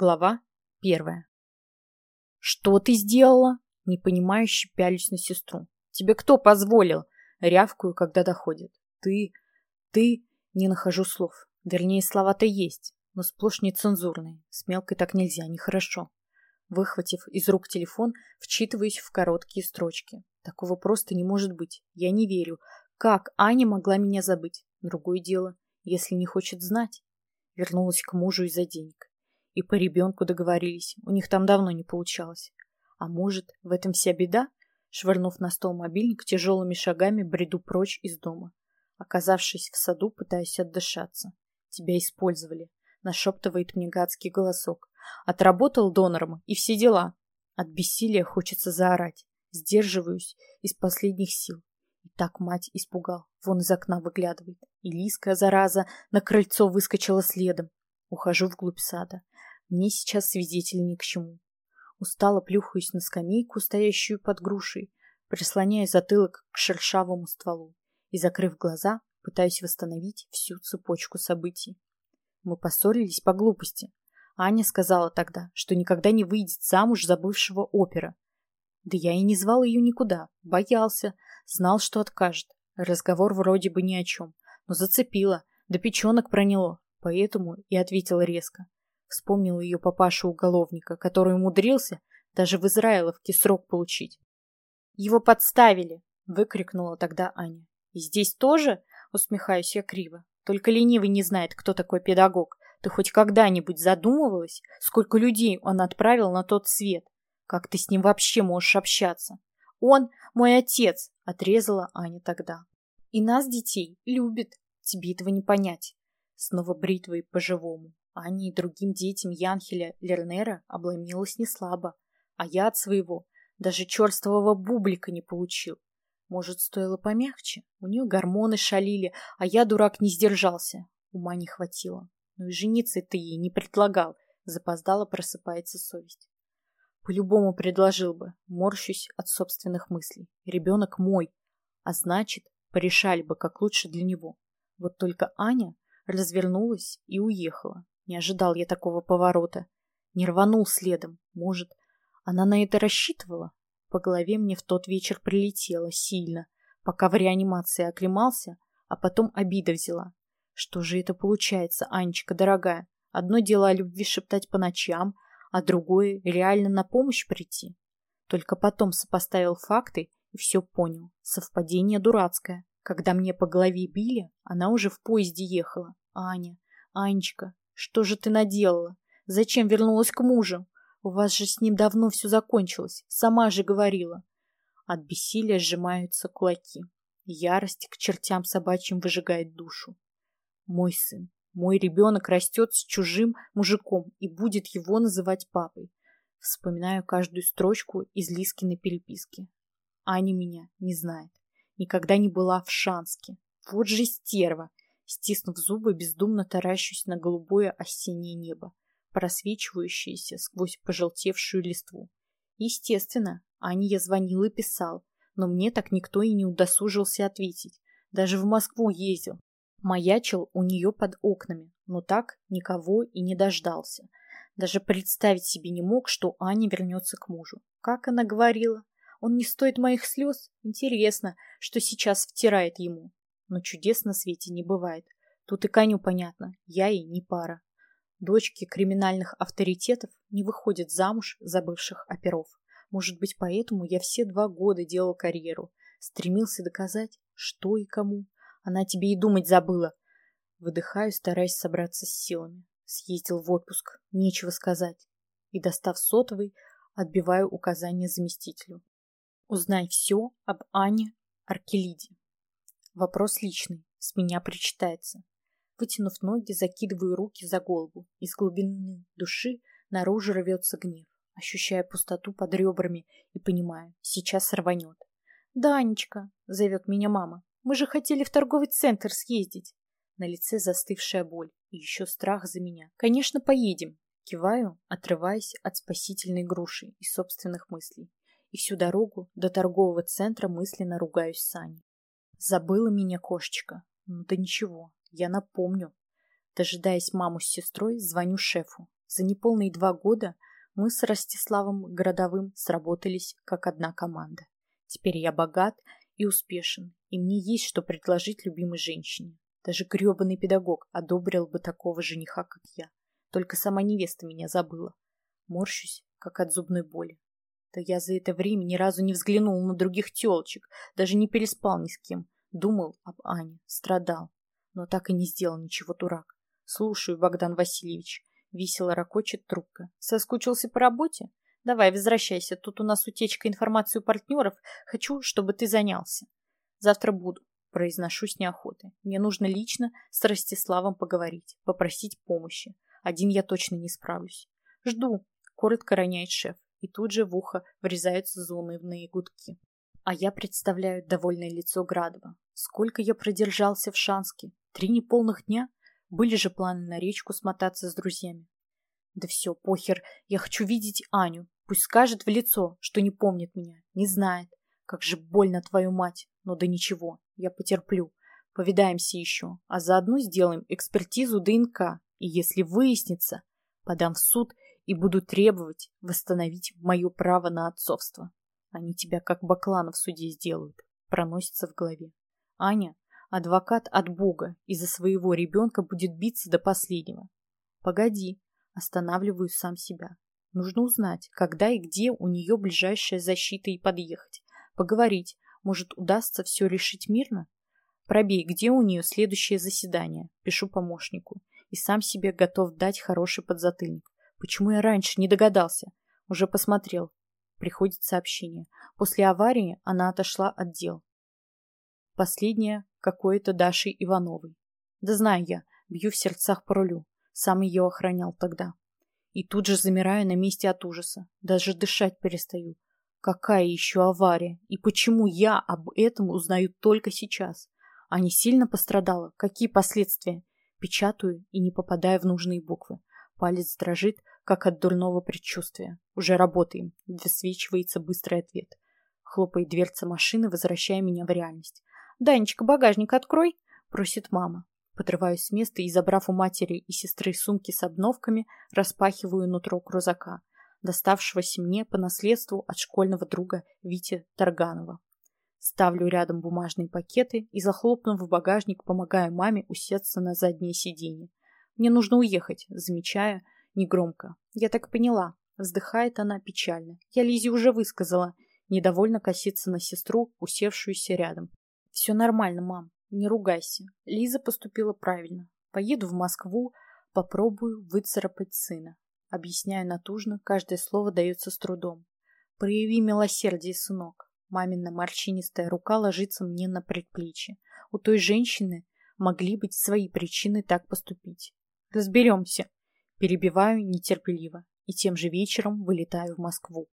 Глава первая. «Что ты сделала?» Непонимающе пялюсь на сестру. «Тебе кто позволил?» Рявкую, когда доходит. «Ты... ты...» Не нахожу слов. Вернее, слова-то есть, но сплошь нецензурные. С мелкой так нельзя, нехорошо. Выхватив из рук телефон, вчитываюсь в короткие строчки. Такого просто не может быть. Я не верю. Как Аня могла меня забыть? Другое дело, если не хочет знать. Вернулась к мужу из-за денег. И по ребенку договорились. У них там давно не получалось. А может, в этом вся беда? Швырнув на стол мобильник, тяжелыми шагами бреду прочь из дома. Оказавшись в саду, пытаюсь отдышаться. Тебя использовали. Нашептывает мне гадский голосок. Отработал донором, и все дела. От бессилия хочется заорать. Сдерживаюсь из последних сил. И так мать испугал. Вон из окна выглядывает. И Лиска, зараза, на крыльцо выскочила следом. Ухожу вглубь сада. Мне сейчас свидетель ни к чему. Устало плюхаюсь на скамейку, стоящую под грушей, прислоняя затылок к шершавому стволу и, закрыв глаза, пытаюсь восстановить всю цепочку событий. Мы поссорились по глупости. Аня сказала тогда, что никогда не выйдет замуж за бывшего опера. Да я и не звал ее никуда, боялся, знал, что откажет. Разговор вроде бы ни о чем, но зацепило, до печенок проняло, поэтому и ответил резко. Вспомнил ее папашу-уголовника, который умудрился даже в Израиловке срок получить. «Его подставили!» — выкрикнула тогда Аня. «И здесь тоже?» — усмехаюсь я криво. «Только ленивый не знает, кто такой педагог. Ты хоть когда-нибудь задумывалась, сколько людей он отправил на тот свет? Как ты с ним вообще можешь общаться?» «Он мой отец!» — отрезала Аня тогда. «И нас, детей, любит. Тебе этого не понять». Снова бритвой по-живому. Ане и другим детям Янхеля Лернера обломилась неслабо, а я от своего даже черствого бублика не получил. Может, стоило помягче? У нее гормоны шалили, а я, дурак, не сдержался. Ума не хватило. Ну и жениться ты ей не предлагал. Запоздало просыпается совесть. По-любому предложил бы. Морщусь от собственных мыслей. Ребенок мой. А значит, порешали бы, как лучше для него. Вот только Аня развернулась и уехала. Не ожидал я такого поворота. Не рванул следом. Может, она на это рассчитывала? По голове мне в тот вечер прилетело сильно, пока в реанимации оклемался, а потом обида взяла. Что же это получается, Анечка, дорогая? Одно дело о любви шептать по ночам, а другое — реально на помощь прийти. Только потом сопоставил факты и все понял. Совпадение дурацкое. Когда мне по голове били, она уже в поезде ехала. Аня, Анечка, что же ты наделала? Зачем вернулась к мужу? У вас же с ним давно все закончилось. Сама же говорила. От бессилия сжимаются кулаки. Ярость к чертям собачьим выжигает душу. Мой сын, мой ребенок растет с чужим мужиком и будет его называть папой. Вспоминаю каждую строчку из Лискиной переписки. Аня меня не знает. Никогда не была в Шанске. Вот же стерва. Стиснув зубы, бездумно таращусь на голубое осеннее небо, просвечивающееся сквозь пожелтевшую листву. Естественно, Ане я звонил и писал, но мне так никто и не удосужился ответить. Даже в Москву ездил. Маячил у нее под окнами, но так никого и не дождался. Даже представить себе не мог, что Аня вернется к мужу. Как она говорила? Он не стоит моих слез? Интересно, что сейчас втирает ему но чудес на свете не бывает. Тут и коню понятно, я ей не пара. Дочки криминальных авторитетов не выходят замуж за бывших оперов. Может быть, поэтому я все два года делал карьеру. Стремился доказать, что и кому. Она тебе и думать забыла. Выдыхаю, стараясь собраться с силами. Съездил в отпуск, нечего сказать. И, достав сотовый, отбиваю указания заместителю. Узнай все об Ане Аркелиде. Вопрос личный, с меня причитается. Вытянув ноги, закидываю руки за голову. Из глубины души наружу рвется гнев. Ощущая пустоту под ребрами и понимаю, сейчас рванет. «Данечка!» — зовет меня мама. «Мы же хотели в торговый центр съездить!» На лице застывшая боль и еще страх за меня. «Конечно, поедем!» Киваю, отрываясь от спасительной груши и собственных мыслей. И всю дорогу до торгового центра мысленно ругаюсь Аней. Забыла меня кошечка. Ну да ничего, я напомню. Дожидаясь маму с сестрой, звоню шефу. За неполные два года мы с Ростиславом Городовым сработались как одна команда. Теперь я богат и успешен, и мне есть что предложить любимой женщине. Даже гребаный педагог одобрил бы такого жениха, как я. Только сама невеста меня забыла. Морщусь, как от зубной боли. Да я за это время ни разу не взглянул на других телочек, даже не переспал ни с кем. Думал об Ане, страдал, но так и не сделал ничего, дурак. Слушаю, Богдан Васильевич. Весело ракочет трубка. Соскучился по работе? Давай, возвращайся. Тут у нас утечка информации у партнеров. Хочу, чтобы ты занялся. Завтра буду. Произношу с неохотой. Мне нужно лично с Ростиславом поговорить, попросить помощи. Один я точно не справлюсь. Жду. Коротко роняет шеф. И тут же в ухо врезаются заунывные гудки. А я представляю довольное лицо Градова. Сколько я продержался в Шанске? Три неполных дня? Были же планы на речку смотаться с друзьями. Да все, похер, я хочу видеть Аню. Пусть скажет в лицо, что не помнит меня, не знает. Как же больно твою мать. Но да ничего, я потерплю. Повидаемся еще, а заодно сделаем экспертизу ДНК. И если выяснится, подам в суд и буду требовать восстановить мое право на отцовство. Они тебя как баклана в суде сделают. Проносится в голове. Аня Адвокат от Бога из-за своего ребенка будет биться до последнего. Погоди, останавливаю сам себя. Нужно узнать, когда и где у нее ближайшая защита и подъехать. Поговорить. Может, удастся все решить мирно? Пробей, где у нее следующее заседание. Пишу помощнику. И сам себе готов дать хороший подзатыльник. Почему я раньше не догадался? Уже посмотрел. Приходит сообщение. После аварии она отошла от дел. Последнее какой-то Дашей Ивановой. Да знаю я, бью в сердцах по рулю. Сам ее охранял тогда. И тут же замираю на месте от ужаса. Даже дышать перестаю. Какая еще авария? И почему я об этом узнаю только сейчас? А не сильно пострадала? Какие последствия? Печатаю и не попадаю в нужные буквы. Палец дрожит, как от дурного предчувствия. Уже работаем. Высвечивается быстрый ответ. Хлопает дверца машины, возвращая меня в реальность. «Данечка, багажник открой!» — просит мама. Подрываюсь с места и, забрав у матери и сестры сумки с обновками, распахиваю нутро крузака, доставшегося мне по наследству от школьного друга Вити Тарганова. Ставлю рядом бумажные пакеты и, захлопнув в багажник, помогаю маме усесться на заднее сиденье. «Мне нужно уехать», замечая негромко. «Я так поняла». Вздыхает она печально. «Я Лизе уже высказала». Недовольно косится на сестру, усевшуюся рядом. Все нормально, мам, не ругайся. Лиза поступила правильно. Поеду в Москву, попробую выцарапать сына. Объясняю натужно, каждое слово дается с трудом. Прояви милосердие, сынок. Мамина морщинистая рука ложится мне на предплечье. У той женщины могли быть свои причины так поступить. Разберемся. Перебиваю нетерпеливо и тем же вечером вылетаю в Москву.